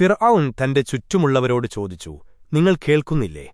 ഫിർഔൻ തന്റെ ചുറ്റുമുള്ളവരോട് ചോദിച്ചു നിങ്ങൾ കേൾക്കുന്നില്ലേ?